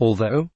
Although,